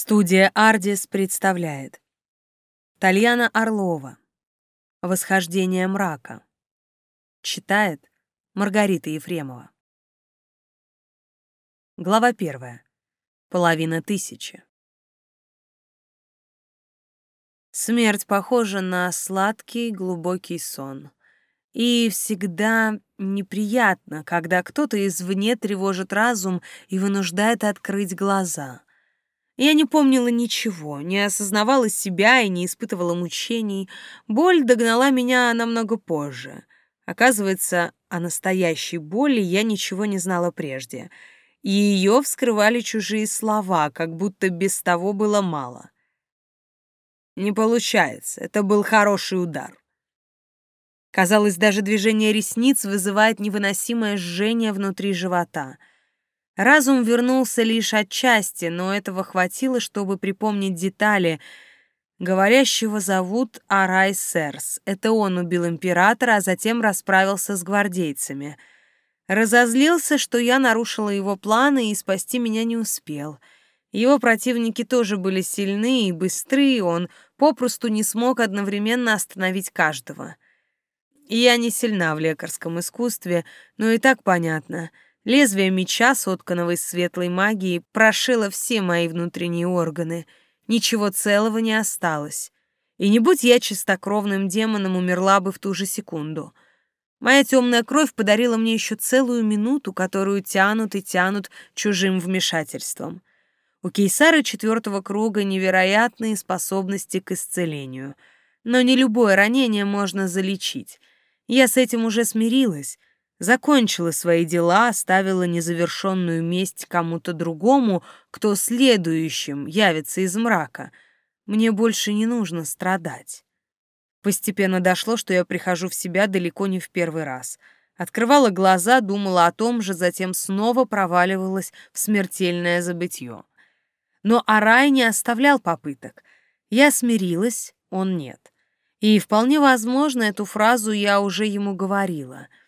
Студия «Ардис» представляет Тальяна Орлова «Восхождение мрака» Читает Маргарита Ефремова Глава первая. Половина тысячи. Смерть похожа на сладкий глубокий сон. И всегда неприятно, когда кто-то извне тревожит разум и вынуждает открыть глаза — я не помнила ничего, не осознавала себя и не испытывала мучений. Боль догнала меня намного позже. Оказывается, о настоящей боли я ничего не знала прежде. И ее вскрывали чужие слова, как будто без того было мало. Не получается, это был хороший удар. Казалось, даже движение ресниц вызывает невыносимое жжение внутри живота — Разум вернулся лишь отчасти, но этого хватило, чтобы припомнить детали. Говорящего зовут Арай Серс. Это он убил императора, а затем расправился с гвардейцами. Разозлился, что я нарушила его планы и спасти меня не успел. Его противники тоже были сильны и быстры, он попросту не смог одновременно остановить каждого. Я не сильна в лекарском искусстве, но и так понятно — Лезвие меча, сотканного из светлой магии, прошило все мои внутренние органы. Ничего целого не осталось. И не будь я чистокровным демоном, умерла бы в ту же секунду. Моя темная кровь подарила мне еще целую минуту, которую тянут и тянут чужим вмешательством. У кейсара четвертого круга невероятные способности к исцелению. Но не любое ранение можно залечить. Я с этим уже смирилась, закончила свои дела, оставила незавершенную месть кому-то другому, кто следующим явится из мрака. Мне больше не нужно страдать. Постепенно дошло, что я прихожу в себя далеко не в первый раз. Открывала глаза, думала о том же, затем снова проваливалась в смертельное забытье. Но Арай не оставлял попыток. Я смирилась, он нет. И вполне возможно, эту фразу я уже ему говорила —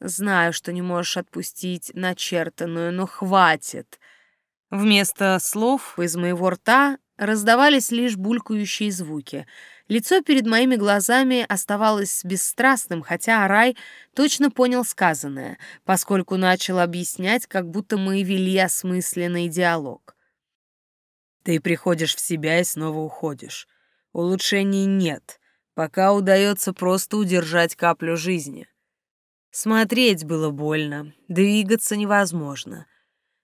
Знаю, что не можешь отпустить начертанную, но хватит. Вместо слов из моего рта раздавались лишь булькающие звуки. Лицо перед моими глазами оставалось бесстрастным, хотя Арай точно понял сказанное, поскольку начал объяснять, как будто мы вели осмысленный диалог. Ты приходишь в себя и снова уходишь. Улучшений нет, пока удается просто удержать каплю жизни. Смотреть было больно, двигаться невозможно.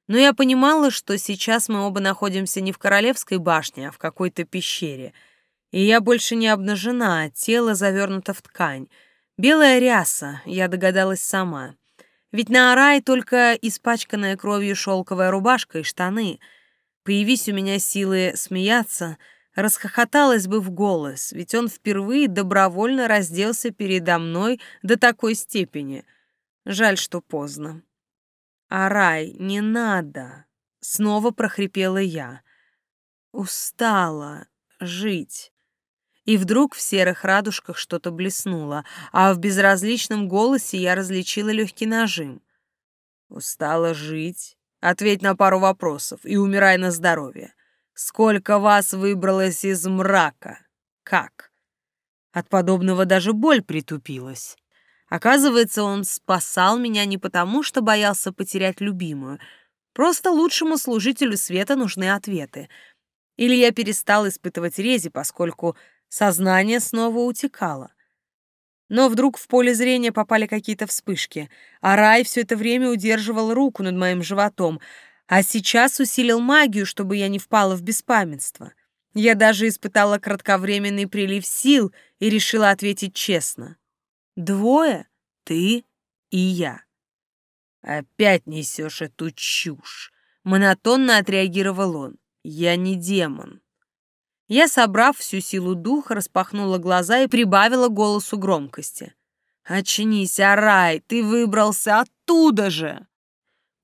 Но я понимала, что сейчас мы оба находимся не в Королевской башне, а в какой-то пещере. И я больше не обнажена, а тело завернуто в ткань. Белая ряса, я догадалась сама. Ведь на Арай только испачканная кровью шелковая рубашка и штаны. Появись у меня силы смеяться — расхохоталась бы в голос, ведь он впервые добровольно разделся передо мной до такой степени. Жаль, что поздно. «Арай, не надо!» — снова прохрипела я. «Устала жить». И вдруг в серых радужках что-то блеснуло, а в безразличном голосе я различила легкий нажим. «Устала жить? Ответь на пару вопросов и умирай на здоровье. Сколько вас выбралось из мрака? Как? От подобного даже боль притупилась. Оказывается, он спасал меня не потому, что боялся потерять любимую. Просто лучшему служителю света нужны ответы. Или я перестал испытывать рези, поскольку сознание снова утекало. Но вдруг в поле зрения попали какие-то вспышки, а Рай все это время удерживал руку над моим животом — а сейчас усилил магию, чтобы я не впала в беспамятство. Я даже испытала кратковременный прилив сил и решила ответить честно. Двое? Ты и я. Опять несешь эту чушь. Монотонно отреагировал он. Я не демон. Я, собрав всю силу духа, распахнула глаза и прибавила голосу громкости. «Очнись, Арай, ты выбрался оттуда же!»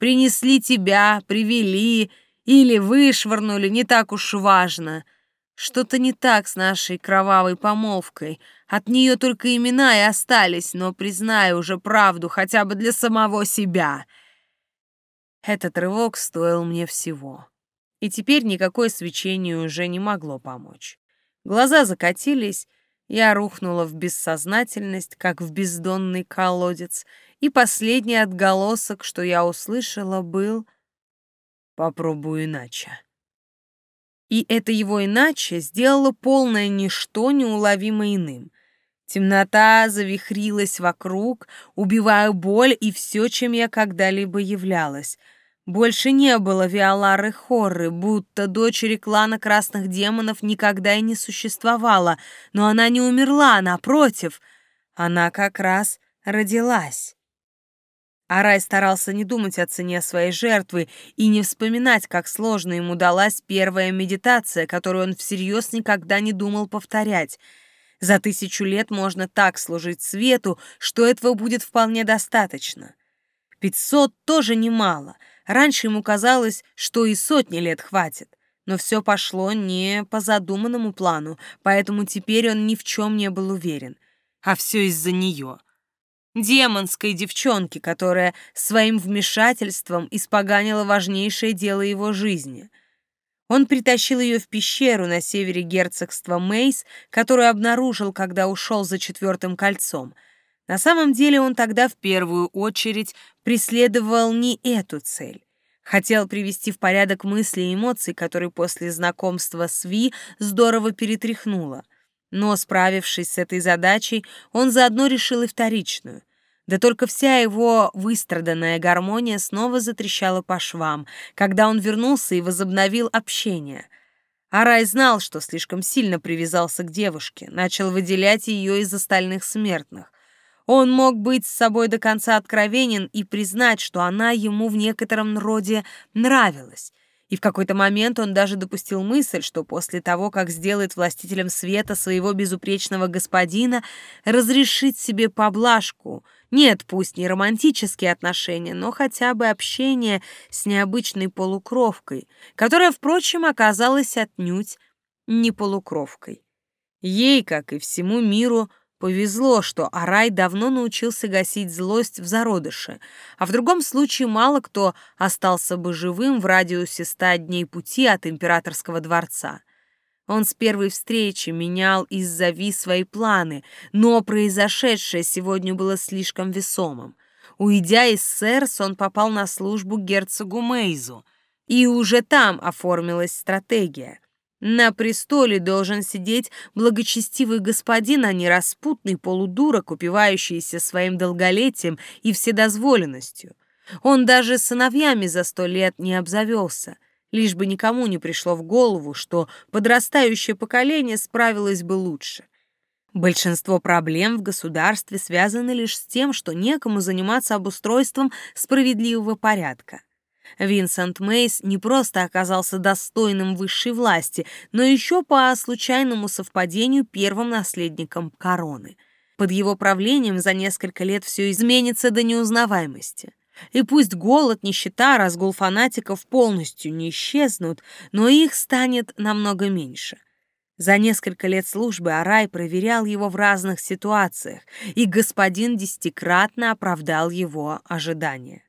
Принесли тебя, привели или вышвырнули, не так уж важно. Что-то не так с нашей кровавой помолвкой. От нее только имена и остались, но признаю уже правду хотя бы для самого себя. Этот рывок стоил мне всего. и теперь никакое свечение уже не могло помочь. Глаза закатились, я рухнула в бессознательность, как в бездонный колодец, и последний отголосок, что я услышала, был «Попробую иначе». И это его иначе сделало полное ничто неуловимо иным. Темнота завихрилась вокруг, убивая боль и все, чем я когда-либо являлась — больше не было Виолары Хорры, будто дочери клана Красных Демонов никогда и не существовало, но она не умерла, напротив, она как раз родилась. Арай старался не думать о цене своей жертвы и не вспоминать, как сложно ему далась первая медитация, которую он всерьез никогда не думал повторять. За тысячу лет можно так служить свету, что этого будет вполне достаточно. Пятьсот тоже немало — Раньше ему казалось, что и сотни лет хватит. Но все пошло не по задуманному плану, поэтому теперь он ни в чем не был уверен. А все из-за нее. Демонской девчонки, которая своим вмешательством испоганила важнейшее дело его жизни. Он притащил ее в пещеру на севере герцогства Мейс, которую обнаружил, когда ушел за четвертым кольцом — на самом деле он тогда в первую очередь преследовал не эту цель. Хотел привести в порядок мысли и эмоции, которые после знакомства с Ви здорово перетряхнуло. Но, справившись с этой задачей, он заодно решил и вторичную. Да только вся его выстраданная гармония снова затрещала по швам, когда он вернулся и возобновил общение. Арай знал, что слишком сильно привязался к девушке, начал выделять ее из остальных смертных. Он мог быть с собой до конца откровенен и признать, что она ему в некотором роде нравилась. И в какой-то момент он даже допустил мысль, что после того, как сделает властителем света своего безупречного господина, разрешит себе поблажку. Нет, пусть не романтические отношения, но хотя бы общение с необычной полукровкой, которая, впрочем, оказалась отнюдь не полукровкой. Ей, как и всему миру, Повезло, что Арай давно научился гасить злость в зародыше, а в другом случае мало кто остался бы живым в радиусе ста дней пути от императорского дворца. Он с первой встречи менял из-за Ви свои планы, но произошедшее сегодня было слишком весомым. Уйдя из Сэрс, он попал на службу герцогу Мейзу, и уже там оформилась стратегия — на престоле должен сидеть благочестивый господин, а не распутный полудурок, упивающийся своим долголетием и вседозволенностью. Он даже сыновьями за сто лет не обзавелся, лишь бы никому не пришло в голову, что подрастающее поколение справилось бы лучше. Большинство проблем в государстве связаны лишь с тем, что некому заниматься обустройством справедливого порядка. Винсент Мейс не просто оказался достойным высшей власти, но еще по случайному совпадению первым наследником короны. Под его правлением за несколько лет все изменится до неузнаваемости. И пусть голод, нищета, разгул фанатиков полностью не исчезнут, но их станет намного меньше. За несколько лет службы Арай проверял его в разных ситуациях, и господин десятикратно оправдал его ожидания.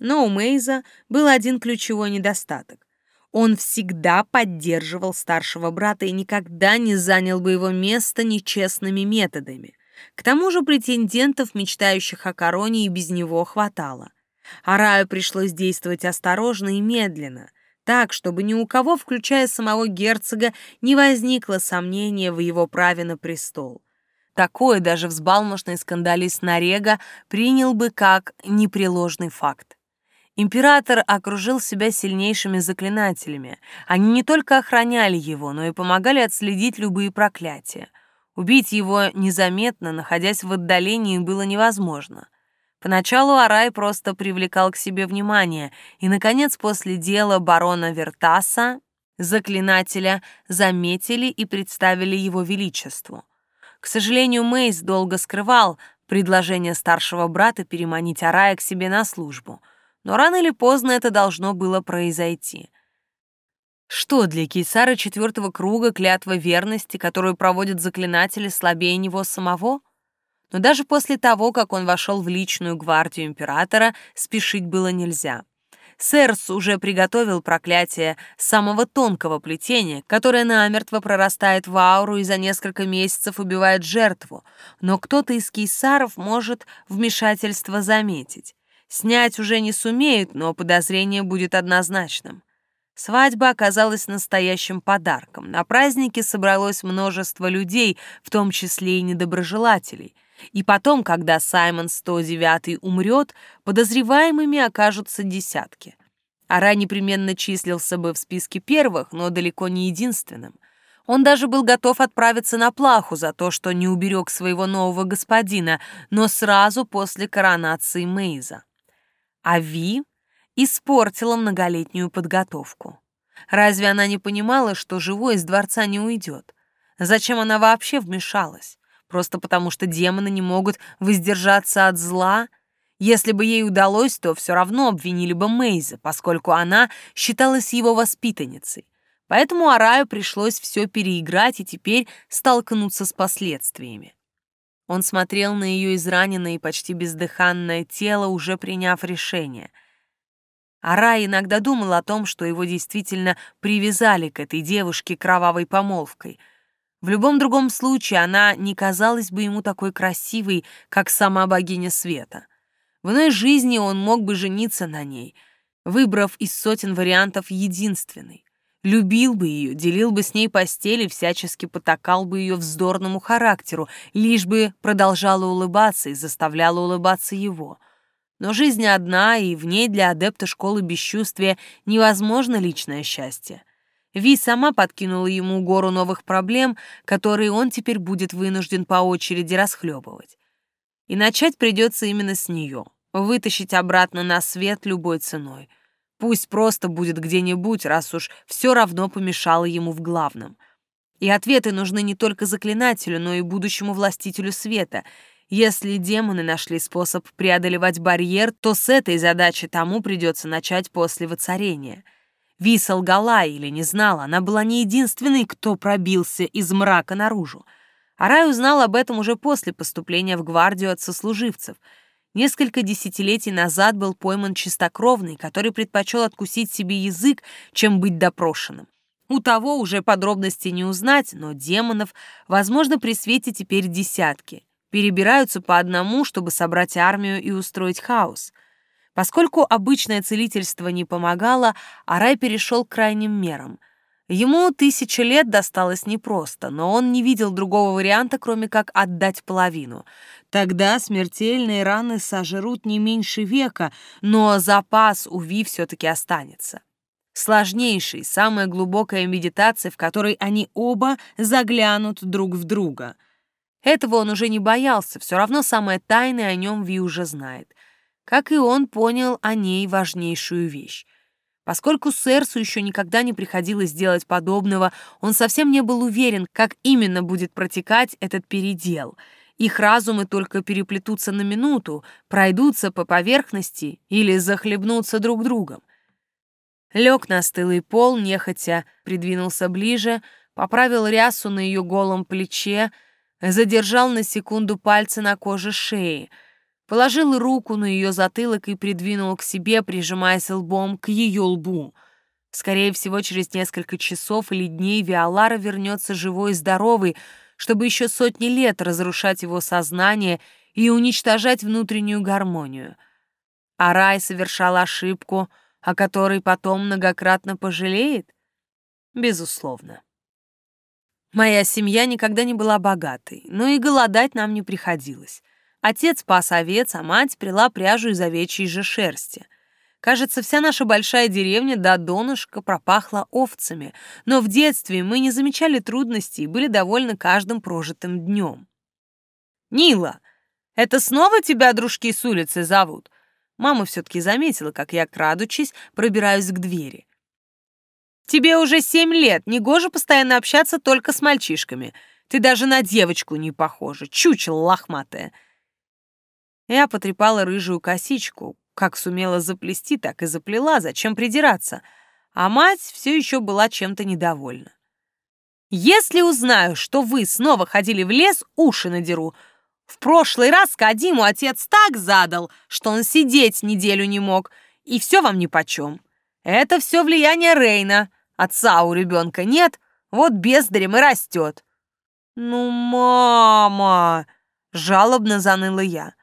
Но у Мейза был один ключевой недостаток. Он всегда поддерживал старшего брата и никогда не занял бы его место нечестными методами. К тому же претендентов, мечтающих о короне, и без него хватало. Араю пришлось действовать осторожно и медленно, так, чтобы ни у кого, включая самого герцога, не возникло сомнения в его праве на престол. Такое даже взбалмошный скандалист Нарега принял бы как непреложный факт. Император окружил себя сильнейшими заклинателями. Они не только охраняли его, но и помогали отследить любые проклятия. Убить его незаметно, находясь в отдалении, было невозможно. Поначалу Арай просто привлекал к себе внимание, и, наконец, после дела барона Вертаса, заклинателя, заметили и представили его величеству. К сожалению, Мейс долго скрывал предложение старшего брата переманить Арая к себе на службу — но рано или поздно это должно было произойти. Что для Кейсара четвертого круга клятва верности, которую проводят заклинатели, слабее него самого? Но даже после того, как он вошел в личную гвардию императора, спешить было нельзя. Сэрс уже приготовил проклятие самого тонкого плетения, которое намертво прорастает в ауру и за несколько месяцев убивает жертву, но кто-то из кейсаров может вмешательство заметить. Снять уже не сумеют, но подозрение будет однозначным. Свадьба оказалась настоящим подарком. На празднике собралось множество людей, в том числе и недоброжелателей. И потом, когда Саймон 109 умрет, подозреваемыми окажутся десятки. Ара непременно числился бы в списке первых, но далеко не единственным. Он даже был готов отправиться на плаху за то, что не уберег своего нового господина, но сразу после коронации Мейза. А Ви испортила многолетнюю подготовку. Разве она не понимала, что живой из дворца не уйдет? Зачем она вообще вмешалась? Просто потому, что демоны не могут воздержаться от зла? Если бы ей удалось, то все равно обвинили бы Мейза, поскольку она считалась его воспитанницей. Поэтому Араю пришлось все переиграть и теперь столкнуться с последствиями. Он смотрел на ее израненное и почти бездыханное тело, уже приняв решение. Ара иногда думал о том, что его действительно привязали к этой девушке кровавой помолвкой. В любом другом случае она не казалась бы ему такой красивой, как сама богиня света. В иной жизни он мог бы жениться на ней, выбрав из сотен вариантов единственный. Любил бы ее, делил бы с ней постель и всячески потакал бы ее вздорному характеру, лишь бы продолжала улыбаться и заставляла улыбаться его. Но жизнь одна, и в ней для адепта школы бесчувствия невозможно личное счастье. Ви сама подкинула ему гору новых проблем, которые он теперь будет вынужден по очереди расхлебывать. И начать придется именно с нее, вытащить обратно на свет любой ценой — Пусть просто будет где-нибудь, раз уж все равно помешало ему в главном. И ответы нужны не только заклинателю, но и будущему властителю света. Если демоны нашли способ преодолевать барьер, то с этой задачи тому придется начать после воцарения. Ви солгала или не знала, она была не единственной, кто пробился из мрака наружу. Арай узнал об этом уже после поступления в гвардию от сослуживцев — Несколько десятилетий назад был пойман чистокровный, который предпочел откусить себе язык, чем быть допрошенным. У того уже подробностей не узнать, но демонов, возможно, при свете теперь десятки. Перебираются по одному, чтобы собрать армию и устроить хаос. Поскольку обычное целительство не помогало, Арай перешел к крайним мерам — Ему тысяча лет досталось непросто, но он не видел другого варианта, кроме как отдать половину. Тогда смертельные раны сожрут не меньше века, но запас у Ви все-таки останется. Сложнейшей, самая глубокая медитация, в которой они оба заглянут друг в друга. Этого он уже не боялся, все равно самое тайное о нем Ви уже знает. Как и он понял о ней важнейшую вещь. Поскольку Сэрсу еще никогда не приходилось делать подобного, он совсем не был уверен, как именно будет протекать этот передел. Их разумы только переплетутся на минуту, пройдутся по поверхности или захлебнутся друг другом. Лег на стылый пол, нехотя придвинулся ближе, поправил рясу на ее голом плече, задержал на секунду пальцы на коже шеи — положил руку на ее затылок и придвинул к себе, прижимаясь лбом к ее лбу. Скорее всего, через несколько часов или дней Виолара вернется живой и здоровый, чтобы еще сотни лет разрушать его сознание и уничтожать внутреннюю гармонию. А Рай совершал ошибку, о которой потом многократно пожалеет? Безусловно. Моя семья никогда не была богатой, но и голодать нам не приходилось. Отец пас овец, а мать прила пряжу из овечьей же шерсти. Кажется, вся наша большая деревня до донышка пропахла овцами, но в детстве мы не замечали трудностей и были довольны каждым прожитым днем. «Нила, это снова тебя дружки с улицы зовут?» Мама все-таки заметила, как я, крадучись, пробираюсь к двери. «Тебе уже семь лет, негоже постоянно общаться только с мальчишками. Ты даже на девочку не похожа, чучело лохматая». Я потрепала рыжую косичку, как сумела заплести, так и заплела, зачем придираться. А мать все еще была чем-то недовольна. «Если узнаю, что вы снова ходили в лес, уши надеру. В прошлый раз Кадиму отец так задал, что он сидеть неделю не мог, и все вам нипочем. Это все влияние Рейна. Отца у ребенка нет, вот бездарем и растет. Ну, мама, жалобно заныла я.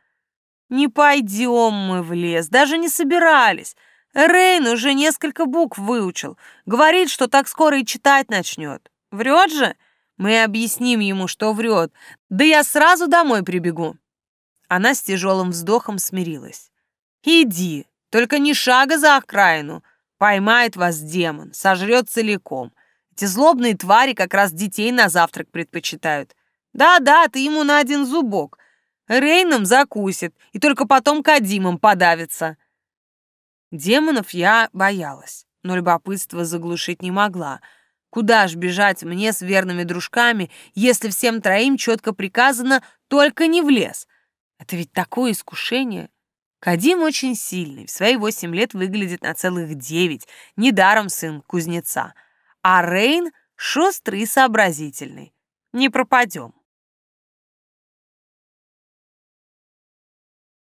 Не пойдем мы в лес, даже не собирались. Рейн уже несколько букв выучил. Говорит, что так скоро и читать начнет. Врет же? Мы объясним ему, что врет. Да я сразу домой прибегу. Она с тяжелым вздохом смирилась. Иди, только не шага за окраину. Поймает вас демон, сожрет целиком. Эти злобные твари как раз детей на завтрак предпочитают. Да-да, ты ему на один зубок. Рейном закусит и только потом Кадимом подавится. Демонов я боялась, но любопытство заглушить не могла. Куда ж бежать мне с верными дружками, если всем троим четко приказано только не в лес? Это ведь такое искушение. Кадим очень сильный, в свои восемь лет выглядит на целых девять, недаром сын кузнеца. А Рейн шустрый и сообразительный. Не пропадем.